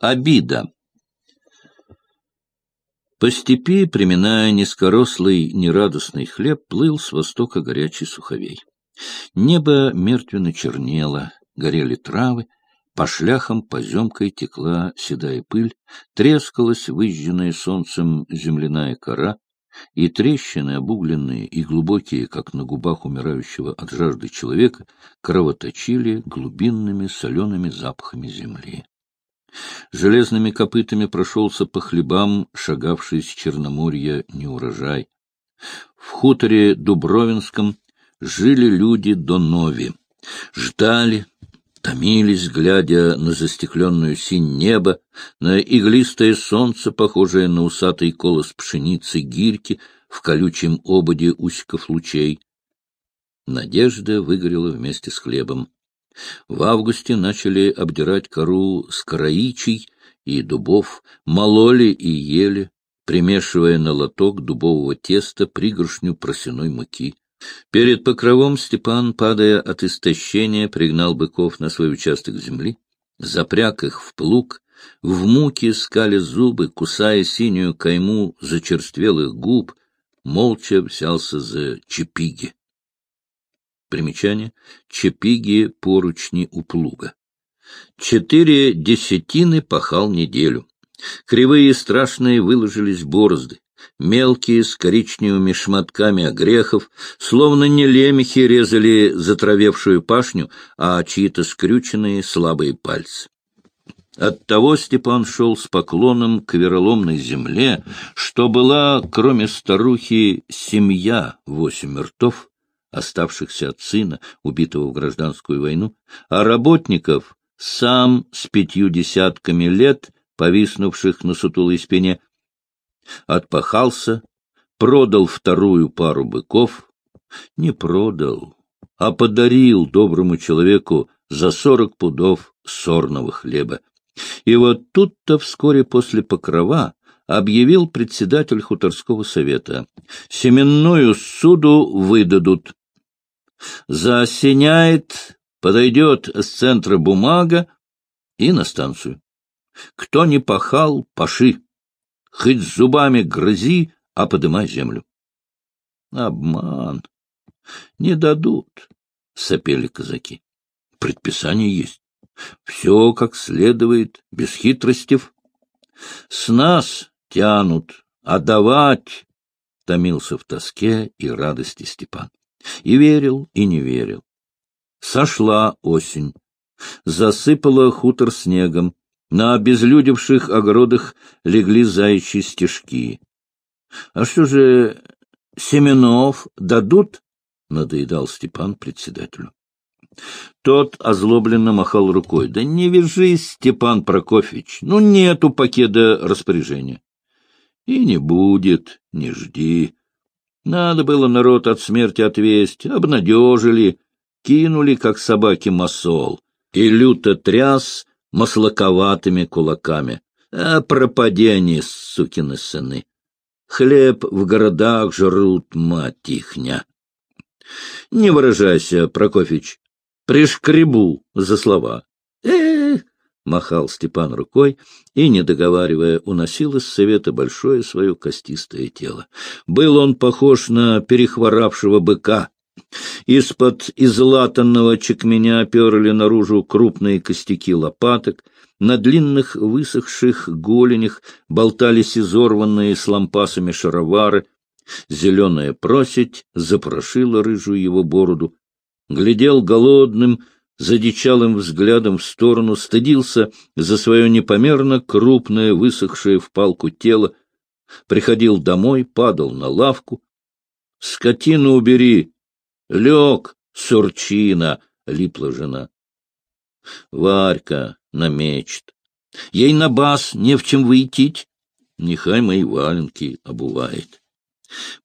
обида. По степи, приминая низкорослый нерадостный хлеб, плыл с востока горячий суховей. Небо мертвенно чернело, горели травы, по шляхам поземкой текла седая пыль, трескалась выжженная солнцем земляная кора, и трещины, обугленные и глубокие, как на губах умирающего от жажды человека, кровоточили глубинными солеными запахами земли. Железными копытами прошелся по хлебам, шагавший с Черноморья неурожай. В хуторе Дубровинском жили люди до Нови, ждали, томились, глядя на застекленную синь небо, на иглистое солнце, похожее на усатый колос пшеницы гирьки в колючем ободе усиков лучей. Надежда выгорела вместе с хлебом. В августе начали обдирать кору с караичей и дубов, мололи и ели, примешивая на лоток дубового теста пригоршню просяной муки. Перед покровом Степан, падая от истощения, пригнал быков на свой участок земли, запряг их в плуг, в муке скали зубы, кусая синюю кайму зачерствелых губ, молча взялся за чепиги. Примечание. Чепиги поручни у плуга. Четыре десятины пахал неделю. Кривые и страшные выложились борозды мелкие, с коричневыми шматками огрехов, словно не лемехи резали затравевшую пашню, а чьи-то скрюченные слабые пальцы. Оттого Степан шел с поклоном к вероломной земле, что была, кроме старухи, семья восемь ртов, оставшихся от сына, убитого в гражданскую войну, а работников сам с пятью десятками лет, повиснувших на сутулой спине, отпахался, продал вторую пару быков, не продал, а подарил доброму человеку за сорок пудов сорного хлеба. И вот тут-то вскоре после покрова объявил председатель хуторского совета. Семенную суду выдадут. Заосеняет, подойдет с центра бумага и на станцию. Кто не пахал, паши. Хоть зубами грызи, а подымай землю. Обман. Не дадут, — сопели казаки. Предписание есть. Все как следует, без хитростей. С нас тянут, а давать, — томился в тоске и радости Степан. И верил, и не верил. Сошла осень, засыпала хутор снегом, на обезлюдевших огородах легли заячьи стежки. — А что же, Семенов дадут? — надоедал Степан председателю. Тот озлобленно махал рукой. — Да не вяжись, Степан Прокофьевич, ну нету пакета распоряжения. — И не будет, не жди. Надо было народ от смерти отвесть, обнадежили, кинули, как собаки, масол. И люто тряс маслаковатыми кулаками. А пропади сукины сыны! Хлеб в городах жрут, мать ихня! Не выражайся, Прокофьевич, пришкребу за слова. э махал Степан рукой и, не договаривая, уносил из совета большое свое костистое тело. Был он похож на перехворавшего быка, из-под излатанного чекменя перли наружу крупные костяки лопаток, на длинных высохших голенях болтались изорванные с лампасами шаровары, зеленая просить запрошила рыжую его бороду, глядел голодным, задичалым взглядом в сторону, стыдился за свое непомерно крупное, высохшее в палку тело, приходил домой, падал на лавку. — Скотину убери! Лег, сурчина, — липла жена. Варька намечет. Ей на бас не в чем выйтить. Нехай мои валенки обувает.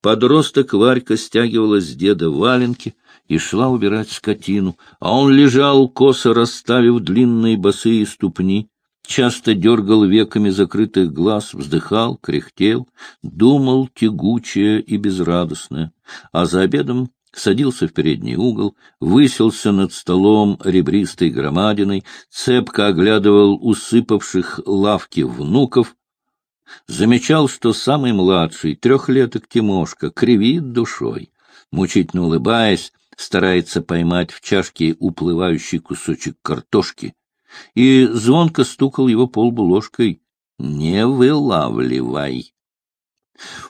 Подросток Варька стягивала с деда валенки и шла убирать скотину, а он лежал, косо расставив длинные босые ступни, часто дергал веками закрытых глаз, вздыхал, кряхтел, думал тягучее и безрадостное, а за обедом садился в передний угол, выселся над столом ребристой громадиной, цепко оглядывал усыпавших лавки внуков, замечал, что самый младший, трехлеток Тимошка, кривит душой, мучительно улыбаясь, старается поймать в чашке уплывающий кусочек картошки, и звонко стукал его полбу ложкой «Не вылавливай».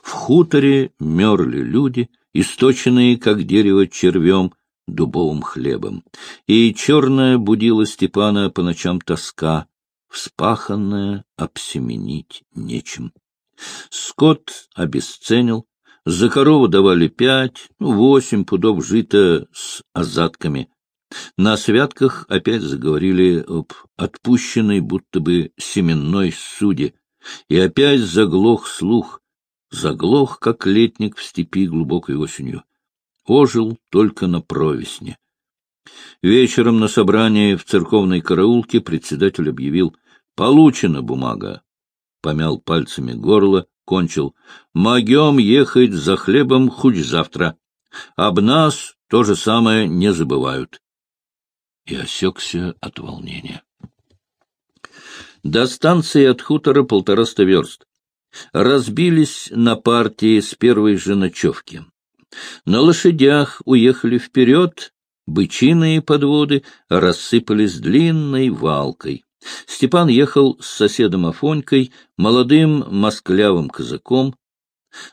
В хуторе мерли люди, источенные, как дерево, червем, дубовым хлебом, и черная будила Степана по ночам тоска, вспаханная обсеменить нечем. Скот обесценил, за корову давали пять, ну, восемь пудов жита с азатками. На святках опять заговорили об отпущенной будто бы семенной суде, и опять заглох слух, заглох, как летник в степи глубокой осенью. Ожил только на провесне. Вечером на собрании в церковной караулке председатель объявил «Получена бумага». Помял пальцами горло, кончил «Могем ехать за хлебом хоть завтра. Об нас то же самое не забывают». И осекся от волнения. До станции от хутора полтораста верст разбились на партии с первой же ночевки. На лошадях уехали вперед, бычиные подводы рассыпались длинной валкой. Степан ехал с соседом Афонькой, молодым москлявым казаком.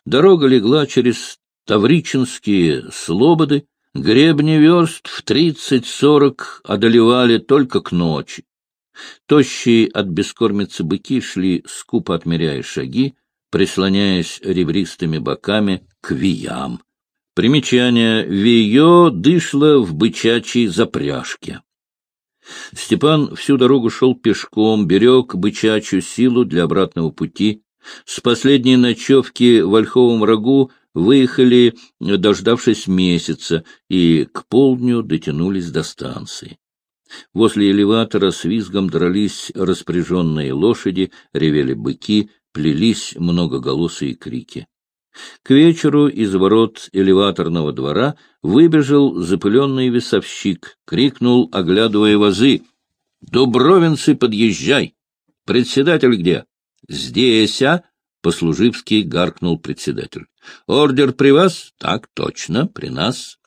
Дорога легла через Тавричинские слободы, гребни верст в тридцать-сорок одолевали только к ночи. Тощие от бескормицы быки шли, скупо отмеряя шаги, прислоняясь ребристыми боками к виям. Примечание «Вие» дышло в бычачьей запряжке. Степан всю дорогу шел пешком, берег бычачью силу для обратного пути. С последней ночевки в Ольховом рогу выехали, дождавшись месяца, и к полдню дотянулись до станции. Возле элеватора с визгом дрались распряженные лошади, ревели быки, плелись многоголосые крики. К вечеру из ворот элеваторного двора выбежал запыленный весовщик, крикнул, оглядывая вазы. — Дубровинцы, подъезжай! Председатель где? — Здесь, а? — послуживский гаркнул председатель. — Ордер при вас? — Так точно, при нас.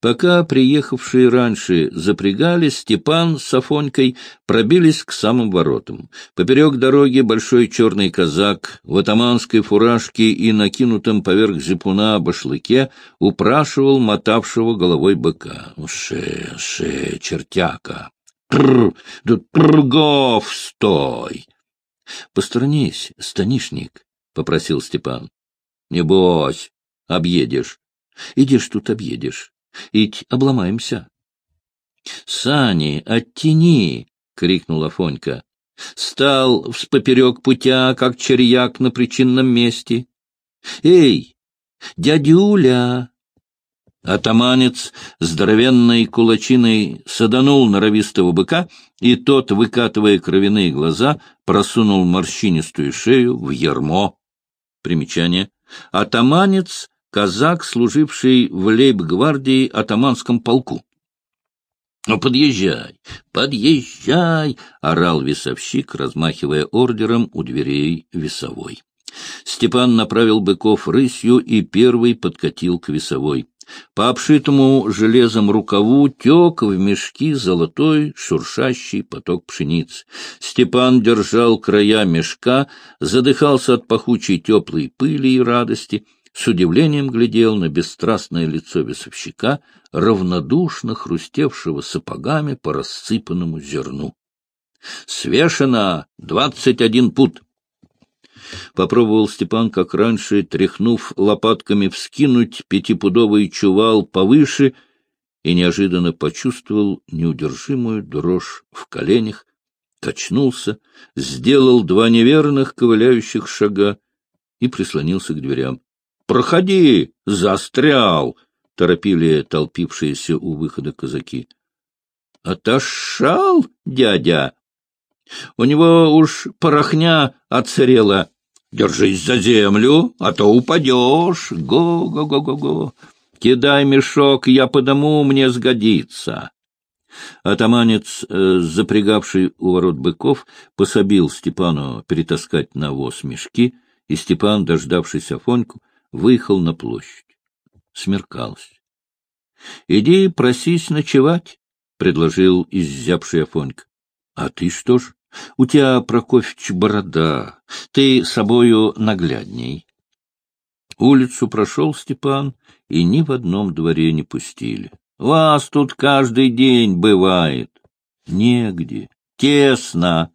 Пока приехавшие раньше запрягались, Степан с Афонькой пробились к самым воротам. Поперек дороги большой черный казак в атаманской фуражке и накинутом поверх зипуна башлыке упрашивал мотавшего головой быка. «Ше, ше, чертяка! Трр, да тргов, стой!» «Посторонись, станишник», — попросил Степан. «Небось, объедешь. Идешь тут объедешь. Ить обломаемся. — Сани, оттяни! — крикнула Фонька. Стал вспоперек путя, как черьяк на причинном месте. — Эй, дядюля! Атаманец здоровенной кулачиной саданул норовистого быка, и тот, выкатывая кровяные глаза, просунул морщинистую шею в ермо. Примечание. Атаманец казак, служивший в лейб-гвардии атаманском полку. — Ну, подъезжай, подъезжай! — орал весовщик, размахивая ордером у дверей весовой. Степан направил быков рысью и первый подкатил к весовой. По обшитому железом рукаву тек в мешки золотой шуршащий поток пшениц. Степан держал края мешка, задыхался от пахучей теплой пыли и радости — с удивлением глядел на бесстрастное лицо весовщика, равнодушно хрустевшего сапогами по рассыпанному зерну. — Свешено двадцать один пут! Попробовал Степан, как раньше, тряхнув лопатками, вскинуть пятипудовый чувал повыше и неожиданно почувствовал неудержимую дрожь в коленях, качнулся, сделал два неверных ковыляющих шага и прислонился к дверям. Проходи, застрял! — торопили толпившиеся у выхода казаки. — Отошел, дядя? У него уж порохня отсырела. Держись за землю, а то упадешь. Го-го-го-го-го. Кидай мешок, я подому, мне сгодится. Атаманец, э, запрягавший у ворот быков, пособил Степану перетаскать на воз мешки, и Степан, дождавшись Афоньку, выехал на площадь. Смеркалось. — Иди просись ночевать, — предложил иззябший Афонька. — А ты что ж? У тебя, Прокофьевич, борода. Ты собою наглядней. Улицу прошел Степан, и ни в одном дворе не пустили. Вас тут каждый день бывает. Негде. Тесно.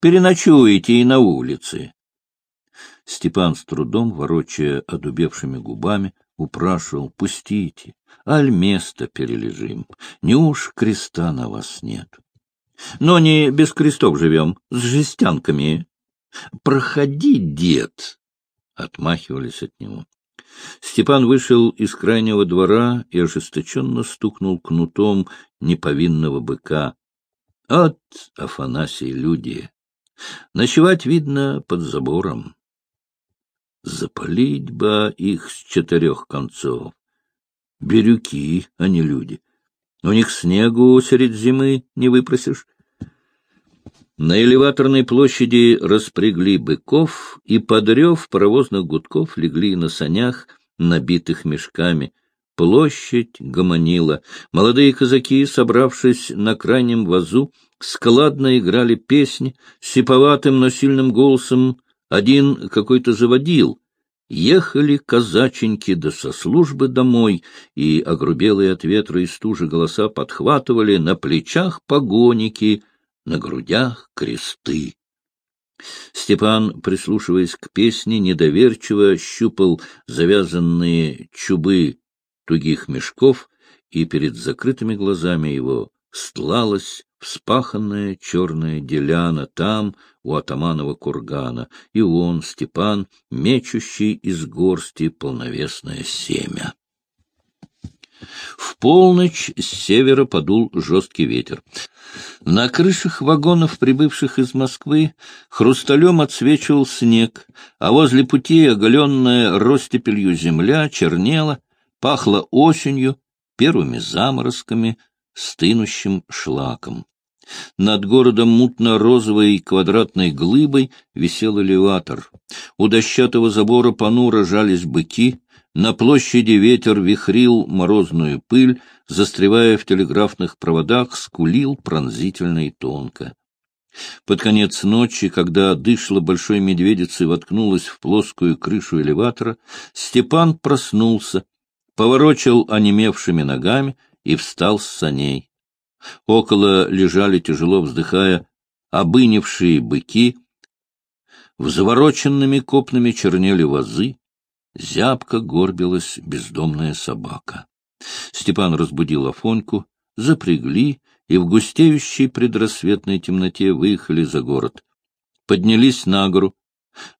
Переночуете и на улице. Степан с трудом, ворочая одубевшими губами, упрашивал, пустите, аль место перележим, не уж креста на вас нет. Но не без крестов живем, с жестянками. Проходи, дед, отмахивались от него. Степан вышел из крайнего двора и ожесточенно стукнул кнутом неповинного быка. От Афанасий люди! Ночевать, видно, под забором. Запалить бы их с четырех концов. Бирюки, а не люди. У них снегу средь зимы не выпросишь. На элеваторной площади распрягли быков, и, подрев паровозных гудков, легли на санях, набитых мешками. Площадь гомонила. Молодые казаки, собравшись на крайнем вазу, складно играли песни, сиповатым, но сильным голосом один какой-то заводил. Ехали казаченьки да со службы домой, и огрубелые от ветра и стужи голоса подхватывали на плечах погоники — на грудях кресты. Степан, прислушиваясь к песне, недоверчиво щупал завязанные чубы тугих мешков, и перед закрытыми глазами его стлалась вспаханная черная деляна там, у атаманова кургана, и он, Степан, мечущий из горсти полновесное семя. В полночь с севера подул жесткий ветер. На крышах вагонов, прибывших из Москвы, хрусталем отсвечивал снег, а возле пути оголенная ростепелью земля чернела, пахла осенью, первыми заморозками, стынущим шлаком. Над городом мутно-розовой квадратной глыбой висел элеватор. У дощатого забора понуро жались быки, на площади ветер вихрил морозную пыль, застревая в телеграфных проводах, скулил пронзительно и тонко. Под конец ночи, когда дышло большой медведицей воткнулась в плоскую крышу элеватора, Степан проснулся, поворочил онемевшими ногами и встал с саней. Около лежали, тяжело вздыхая, обынившие быки, в завороченными копнами чернели вазы, Зябко горбилась бездомная собака. Степан разбудил Афоньку, запрягли и в густеющей предрассветной темноте выехали за город. Поднялись на гору.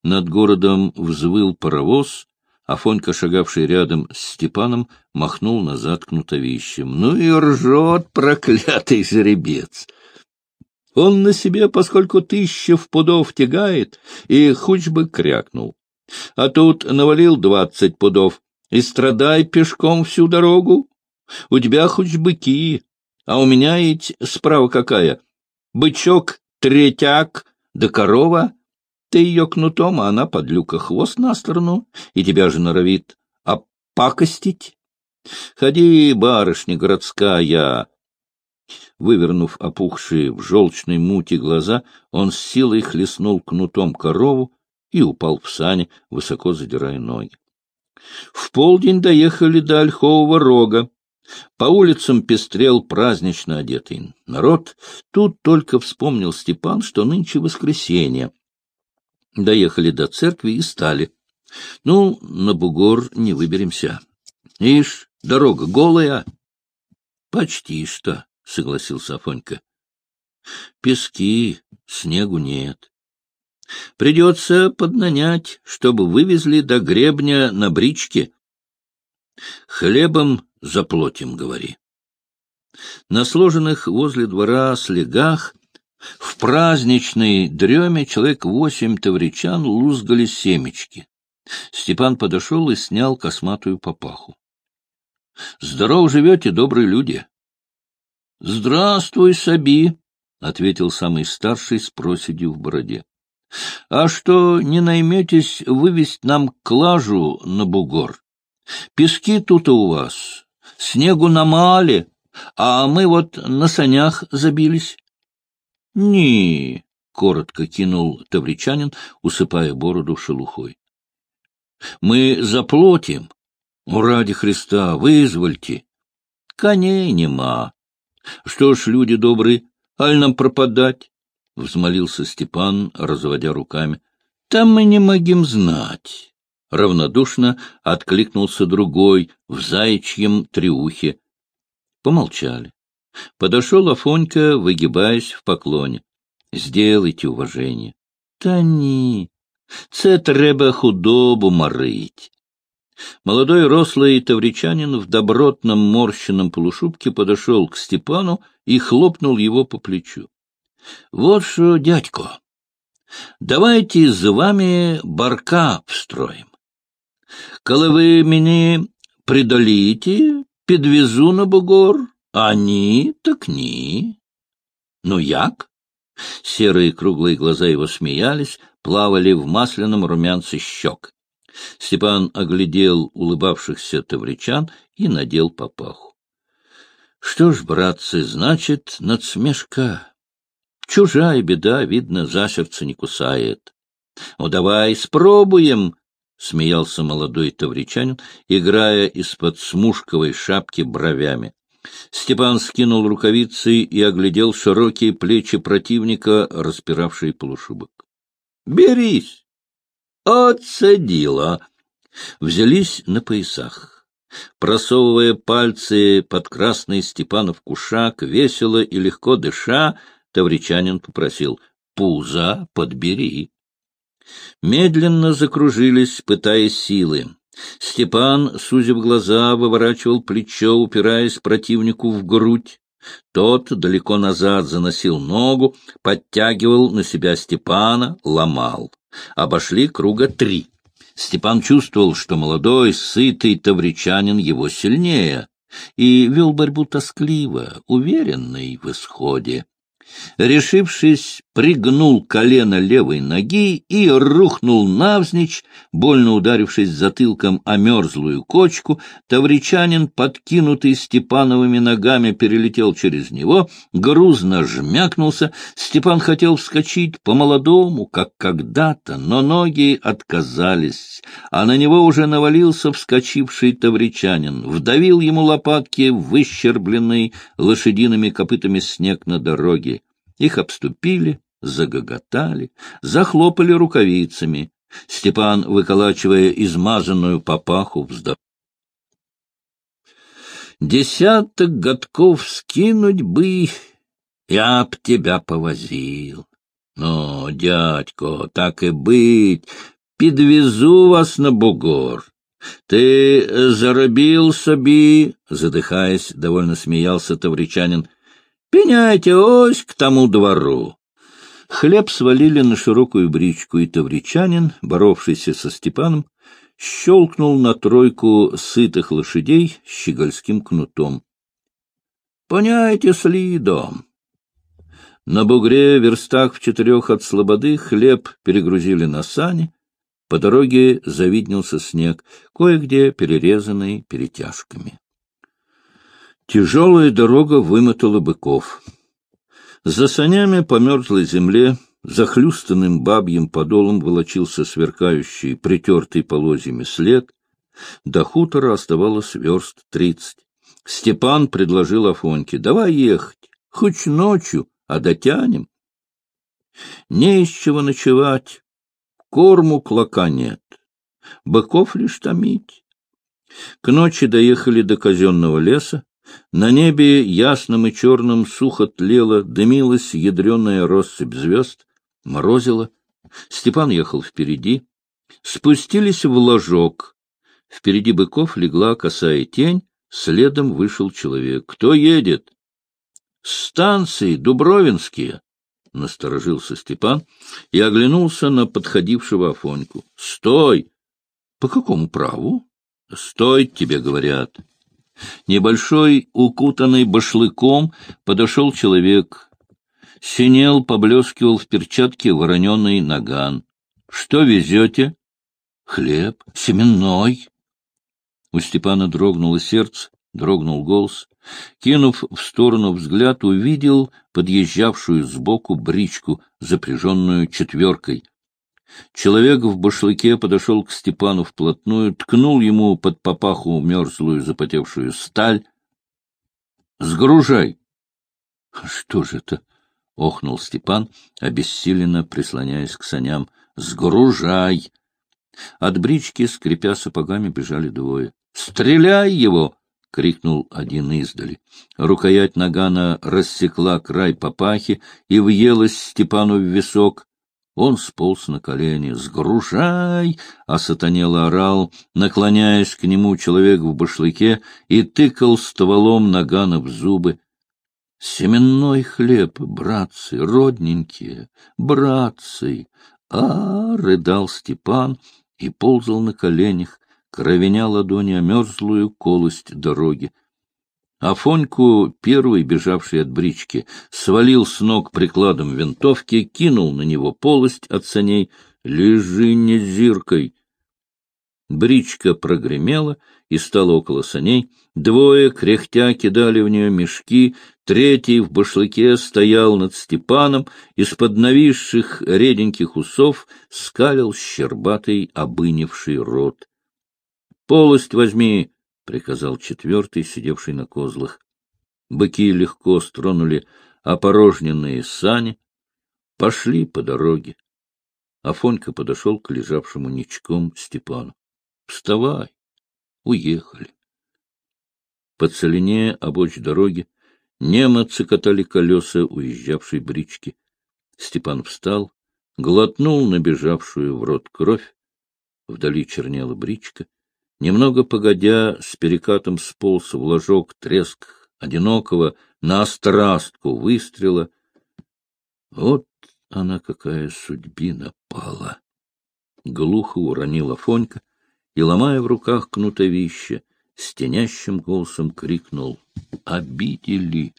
Над городом взвыл паровоз, Афонька, шагавший рядом с Степаном, махнул назад кнутовищем. Ну и ржет проклятый жеребец! Он на себе, поскольку тысяча в пудов тягает, и хоть бы крякнул. А тут навалил двадцать пудов и страдай пешком всю дорогу. У тебя хоть быки, а у меня ведь справа какая. Бычок, третяк, да корова. Ты ее кнутом, а она под люка хвост на сторону, и тебя же норовит опакостить. Ходи, барышня городская. Вывернув опухшие в желчной мути глаза, он с силой хлестнул кнутом корову, и упал в сани, высоко задирая ноги. В полдень доехали до Ольхового рога. По улицам пестрел празднично одетый народ. Тут только вспомнил Степан, что нынче воскресенье. Доехали до церкви и стали. Ну, на бугор не выберемся. Ишь, дорога голая. Почти что, согласился Афонька. Пески, снегу нет. Придется поднанять, чтобы вывезли до гребня на бричке. Хлебом заплатим, говори. На сложенных возле двора слегах в праздничной дреме человек восемь тавричан лузгали семечки. Степан подошел и снял косматую папаху. Здоров живете, добрые люди. — Здравствуй, Саби, — ответил самый старший с проседью в бороде. — А что, не найметесь вывести нам клажу на бугор? Пески тут у вас, снегу намали, а мы вот на санях забились. — Не, — коротко кинул тавричанин, усыпая бороду шелухой. — Мы заплатим. Ради Христа, вызвольте. Коней нема. Что ж, люди добрые, аль нам пропадать? — взмолился Степан, разводя руками. — Там мы не могим знать. Равнодушно откликнулся другой в заячьем триухе. Помолчали. Подошел Афонька, выгибаясь в поклоне. — Сделайте уважение. — Та ні, це треба худобу морить. Молодой рослый тавричанин в добротном морщенном полушубке подошел к Степану и хлопнул его по плечу. — Вот что, дядько, давайте за вами барка встроим. Коли вы меня придолите, подвезу на бугор, ні, так ні. Ну як? Серые круглые глаза его смеялись, плавали в масляном румянце щек. Степан оглядел улыбавшихся тавричан и надел папаху. — Что ж, братцы, значит, надсмешка. Чужая беда, видно, за сердце не кусает. — Ну, давай спробуем, — смеялся молодой тавричанин, играя из-под смушковой шапки бровями. Степан скинул рукавицы и оглядел широкие плечи противника, распиравшие полушубок. — Берись! Отцедила. Взялись на поясах. Просовывая пальцы под красный Степанов кушак, весело и легко дыша, Тавричанин попросил «Пузо подбери». Медленно закружились, пытая силы. Степан, сузив глаза, выворачивал плечо, упираясь противнику в грудь. Тот далеко назад заносил ногу, подтягивал на себя Степана, ломал. Обошли круга три. Степан чувствовал, что молодой, сытый тавричанин его сильнее, и вел борьбу тоскливо, уверенный в исходе. Решившись, пригнул колено левой ноги и рухнул навзничь, больно ударившись затылком о мерзлую кочку. Тавричанин, подкинутый Степановыми ногами, перелетел через него, грузно жмякнулся. Степан хотел вскочить по-молодому, как когда-то, но ноги отказались, а на него уже навалился вскочивший тавричанин, вдавил ему лопатки выщербленный лошадиными копытами снег на дороге. Их обступили, загоготали, захлопали рукавицами. Степан, выколачивая измазанную папаху, вздохнул. Десяток годков скинуть бы, я б тебя повозил. Но, дядько, так и быть, подвезу вас на бугор. Ты заробил собі, задыхаясь, довольно смеялся тавричанин, Пеняйте ось к тому двору. Хлеб свалили на широкую бричку, и тавричанин, боровшийся со Степаном, щелкнул на тройку сытых лошадей щегольским кнутом. — Поняйте следом. На бугре, верстах в четырех от слободы, хлеб перегрузили на сани. По дороге завиднелся снег, кое-где перерезанный перетяжками. Тяжелая дорога вымотала быков. За санями по мерзлой земле, захлюстанным бабьим подолом волочился сверкающий, притертый полозьями след. До хутора оставалось верст тридцать. Степан предложил Афоньке, давай ехать, хоть ночью, а дотянем. Не из чего ночевать, корму клока нет, быков лишь томить. К ночи доехали до казенного леса, на небе ясным и черным сухо тлело, дымилась ядреная россыпь звезд, морозило. Степан ехал впереди. Спустились в ложок. Впереди быков легла косая тень, следом вышел человек. «Кто едет?» «Станции Дубровинские», — насторожился Степан и оглянулся на подходившего Афоньку. «Стой!» «По какому праву?» «Стой, тебе говорят». Небольшой, укутанный башлыком, подошел человек. Синел поблескивал в перчатке вороненый наган. — Что везете? — Хлеб, семенной. У Степана дрогнуло сердце, дрогнул голос. Кинув в сторону взгляд, увидел подъезжавшую сбоку бричку, запряженную четверкой. Человек в башлыке подошел к Степану вплотную, ткнул ему под папаху мерзлую запотевшую сталь. — Сгружай! — Что же это? — охнул Степан, обессиленно прислоняясь к саням. — Сгружай! От брички, скрипя сапогами, бежали двое. «Стреляй его!» — крикнул один издали. Рукоять нагана рассекла край папахи и въелась Степану в висок. Он сполз на колени. «Сгружай!» — осатанело орал, наклоняясь к нему человек в башлыке и тыкал стволом нагана в зубы. «Семенной хлеб, братцы, родненькие, братцы!» А, рыдал Степан и ползал на коленях, кровеня ладони о мерзлую колость дороги. Афоньку, первый бежавший от брички, свалил с ног прикладом винтовки, кинул на него полость от саней. «Лежи, не зиркой!» Бричка прогремела и стала около саней. Двое, кряхтя, кидали в нее мешки. Третий в башлыке стоял над Степаном, из-под нависших реденьких усов скалил щербатый обынивший рот. — Полость возьми! — приказал четвертый, сидевший на козлах. Быки легко стронули опорожненные сани, пошли по дороге. Афонька подошел к лежавшему ничком Степану. — Вставай! Уехали. По целине обочь дороги немцы катали колеса уезжавшей брички. Степан встал, глотнул набежавшую в рот кровь. Вдали чернела бричка. Немного погодя, с перекатом сполз в ложок треск одинокого на острастку выстрела. Вот она какая судьбина пала! Глухо уронила Фонька и, ломая в руках кнутовище, с тенящим голосом крикнул «Обидели!».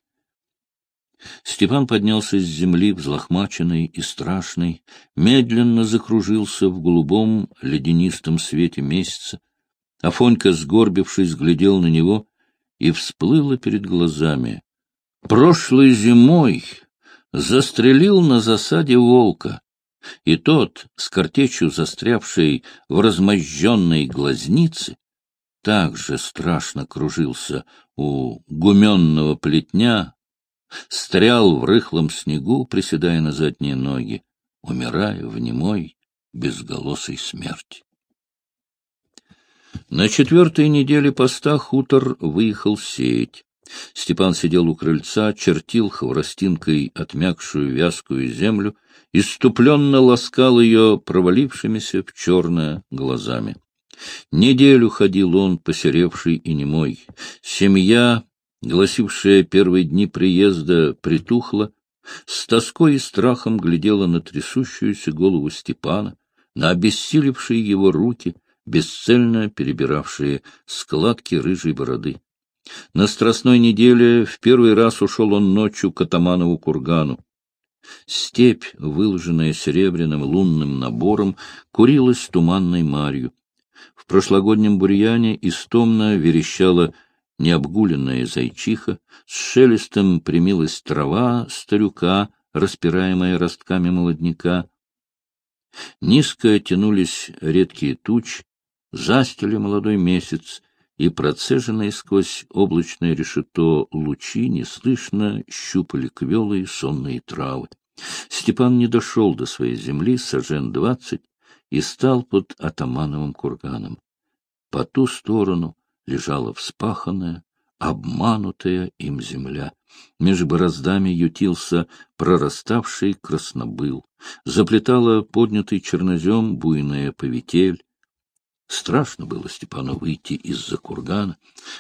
Степан поднялся с земли, взлохмаченный и страшный, медленно закружился в голубом ледянистом свете месяца, Афонька, сгорбившись, глядел на него, и всплыло перед глазами. Прошлой зимой застрелил на засаде волка, и тот, с картечью застрявшей в размозженной глазнице, также страшно кружился у гуменного плетня, стрял в рыхлом снегу, приседая на задние ноги, умирая в немой безголосой смерти. На четвертой неделе поста хутор выехал сеять. Степан сидел у крыльца, чертил хворостинкой отмякшую вязкую землю, иступленно ласкал ее провалившимися в черное глазами. Неделю ходил он, посеревший и немой. Семья, гласившая первые дни приезда, притухла, с тоской и страхом глядела на трясущуюся голову Степана, на обессилевшие его руки — бесцельно перебиравшие складки рыжей бороды. На страстной неделе в первый раз ушел он ночью к Атаманову кургану. Степь, выложенная серебряным лунным набором, курилась туманной марью. В прошлогоднем бурьяне истомно верещала необгуленная зайчиха, с шелестом примилась трава старюка, распираемая ростками молодняка. Низко тянулись редкие тучи, застили молодой месяц, и процеженные сквозь облачное решето лучи неслышно щупали квелые сонные травы. Степан не дошел до своей земли сажен двадцать и стал под атамановым курганом. По ту сторону лежала вспаханная, обманутая им земля. Меж бороздами ютился прораставший краснобыл. Заплетала поднятый чернозем буйная повитель. Страшно было Степану выйти из-за кургана,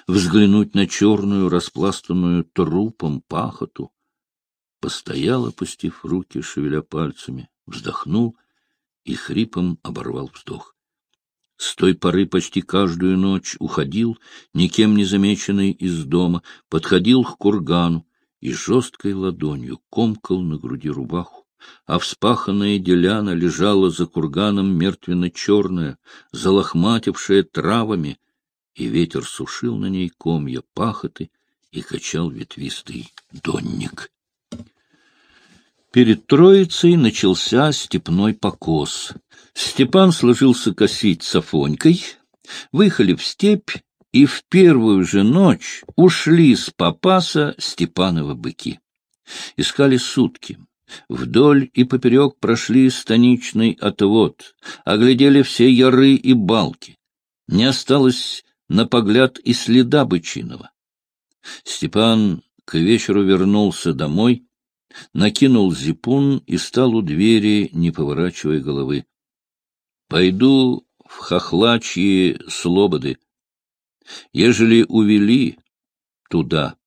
взглянуть на черную, распластанную трупом пахоту. Постоял, опустив руки, шевеля пальцами, вздохнул и хрипом оборвал вздох. С той поры почти каждую ночь уходил, никем не замеченный из дома, подходил к кургану и жесткой ладонью комкал на груди рубаху, а вспаханная деляна лежала за курганом мертвенно-черная, залохматившая травами, и ветер сушил на ней комья пахоты и качал ветвистый донник. Перед Троицей начался степной покос. Степан сложился косить с выехали в степь и в первую же ночь ушли с попаса Степанова быки. Искали сутки. Вдоль и поперек прошли станичный отвод, оглядели все яры и балки. Не осталось на погляд и следа бычиного. Степан к вечеру вернулся домой, накинул зипун и стал у двери, не поворачивая головы. — Пойду в хохлачьи слободы. Ежели увели, туда.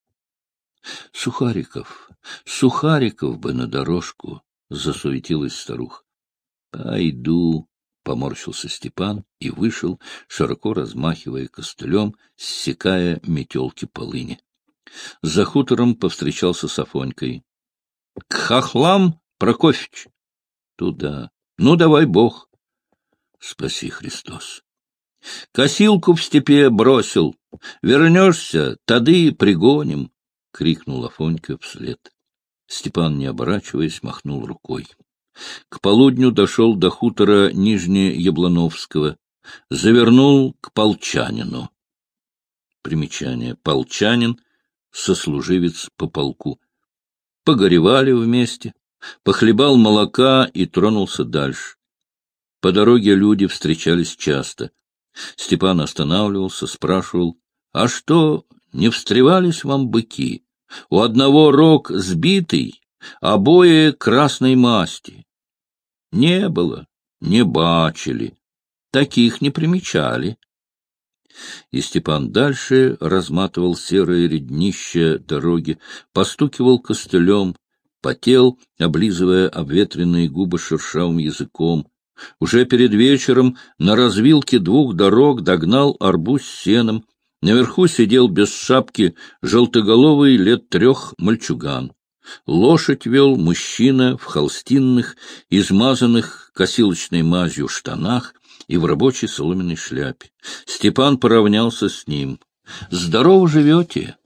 — Сухариков, сухариков бы на дорожку, — засуетилась старуха. — Пойду, — поморщился Степан и вышел, широко размахивая костылем, ссекая метелки полыни. За хутором повстречался с Афонькой. — К хохлам, Прокофьевич? — Туда. Ну, давай Бог. — Спаси Христос. — Косилку в степе бросил. Вернешься, тады пригоним, — крикнул Афонька вслед. Степан, не оборачиваясь, махнул рукой. К полудню дошел до хутора Нижнеяблоновского, завернул к полчанину. Примечание. Полчанин — сослуживец по полку погоревали вместе, похлебал молока и тронулся дальше. По дороге люди встречались часто. Степан останавливался, спрашивал, «А что, не встревались вам быки? У одного рог сбитый, обои красной масти». «Не было, не бачили, таких не примечали». И Степан дальше разматывал серое реднище дороги, постукивал костылем, потел, облизывая обветренные губы шершавым языком. Уже перед вечером на развилке двух дорог догнал арбуз с сеном. Наверху сидел без шапки желтоголовый лет трех мальчуган. Лошадь вел мужчина в холстинных, измазанных косилочной мазью штанах и в рабочей соломенной шляпе. Степан поравнялся с ним. — Здорово живете?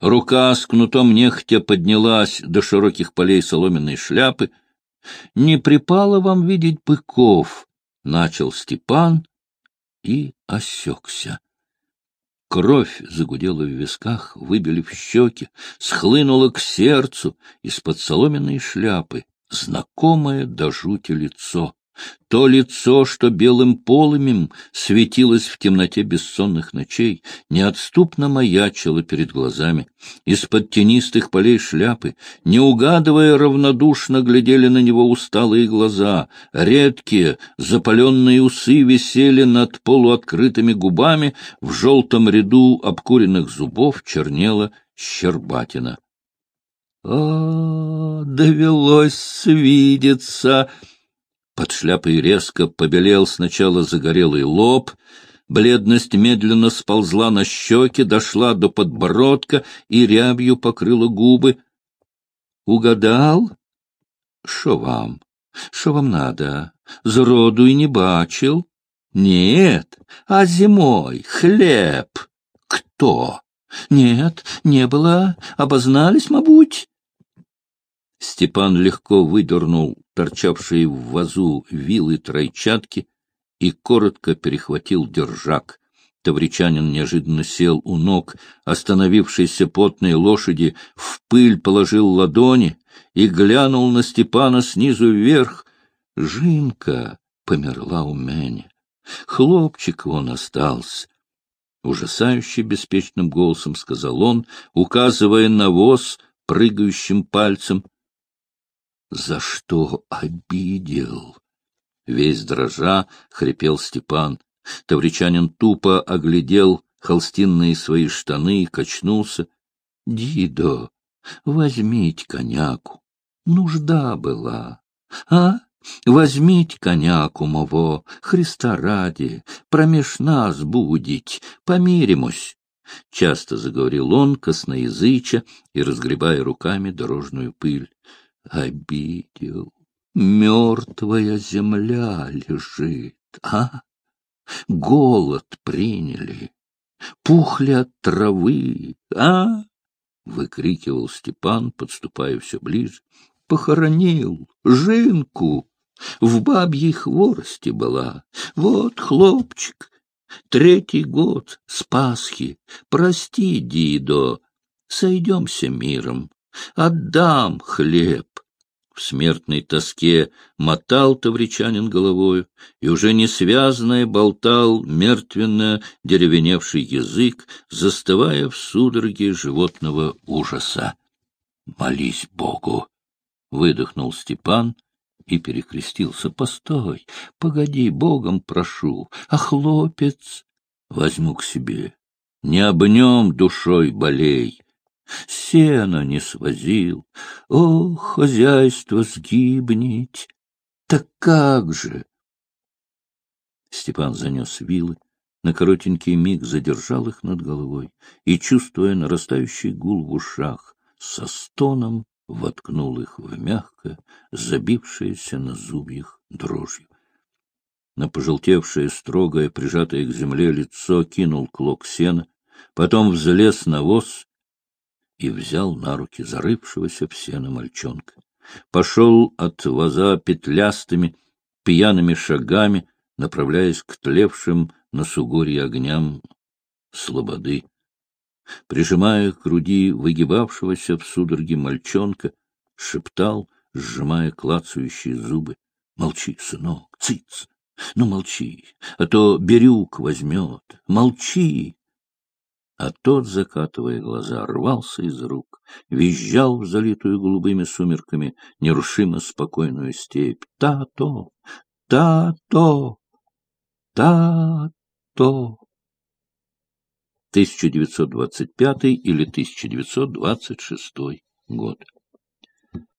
Рука с кнутом нехотя поднялась до широких полей соломенной шляпы. — Не припало вам видеть быков? — начал Степан и осекся. Кровь загудела в висках, выбили в щеки, схлынула к сердцу из-под соломенной шляпы, знакомое до жути лицо. То лицо, что белым полымем светилось в темноте бессонных ночей, неотступно маячило перед глазами. Из-под тенистых полей шляпы, не угадывая, равнодушно глядели на него усталые глаза. Редкие, запаленные усы висели над полуоткрытыми губами, в желтом ряду обкуренных зубов чернела щербатина. — О, довелось свидеться! Под шляпой резко побелел сначала загорелый лоб, бледность медленно сползла на щеки, дошла до подбородка и рябью покрыла губы. — Угадал? — Шо вам? Шо вам надо? Зроду и не бачил? — Нет. А зимой хлеб? Кто? — Нет, не было. Обознались, мабуть? Степан легко выдернул торчавшие в вазу вилы тройчатки и коротко перехватил держак. Тавричанин неожиданно сел у ног остановившейся потной лошади, в пыль положил ладони и глянул на Степана снизу вверх. Жинка померла у меня. Хлопчик он остался. Ужасающе беспечным голосом сказал он, указывая на воз прыгающим пальцем — за что обидел? Весь дрожа хрипел Степан. Тавричанин тупо оглядел холстинные свои штаны и качнулся. — Дидо, возьмите коняку. Нужда была. А? Возьмите коняку мово, Христа ради, промеж нас будить, помиримось. Часто заговорил он, косноязыча и разгребая руками дорожную пыль. Обидел, мертвая земля лежит, а? Голод приняли, пухли от травы, а? Выкрикивал Степан, подступая все ближе. Похоронил жинку, в бабьей хворости была. Вот, хлопчик, третий год с Пасхи. Прости, Дидо, сойдемся миром. Отдам хлеб. В смертной тоске мотал тавричанин головою, и уже не связанное болтал мертвенно деревеневший язык, застывая в судороге животного ужаса. — Молись Богу! — выдохнул Степан и перекрестился. — Постой, погоди, Богом прошу, а хлопец возьму к себе. Не об нем душой болей, сено не свозил. О, хозяйство сгибнить! Так как же? Степан занес вилы, на коротенький миг задержал их над головой и, чувствуя нарастающий гул в ушах, со стоном воткнул их в мягко забившееся на зубьях дрожью. На пожелтевшее, строгое, прижатое к земле лицо кинул клок сена, потом взлез на воз и взял на руки зарывшегося в сено мальчонка. Пошел от ваза петлястыми, пьяными шагами, направляясь к тлевшим на сугорье огням слободы. Прижимая к груди выгибавшегося в судороге мальчонка, шептал, сжимая клацающие зубы. — Молчи, сынок, циц! Ну, молчи, а то Бирюк возьмет. Молчи! А тот, закатывая глаза, рвался из рук, визжал в залитую голубыми сумерками нерушимо спокойную степь. Та-то! Та-то! Та-то! 1925 или 1926 год.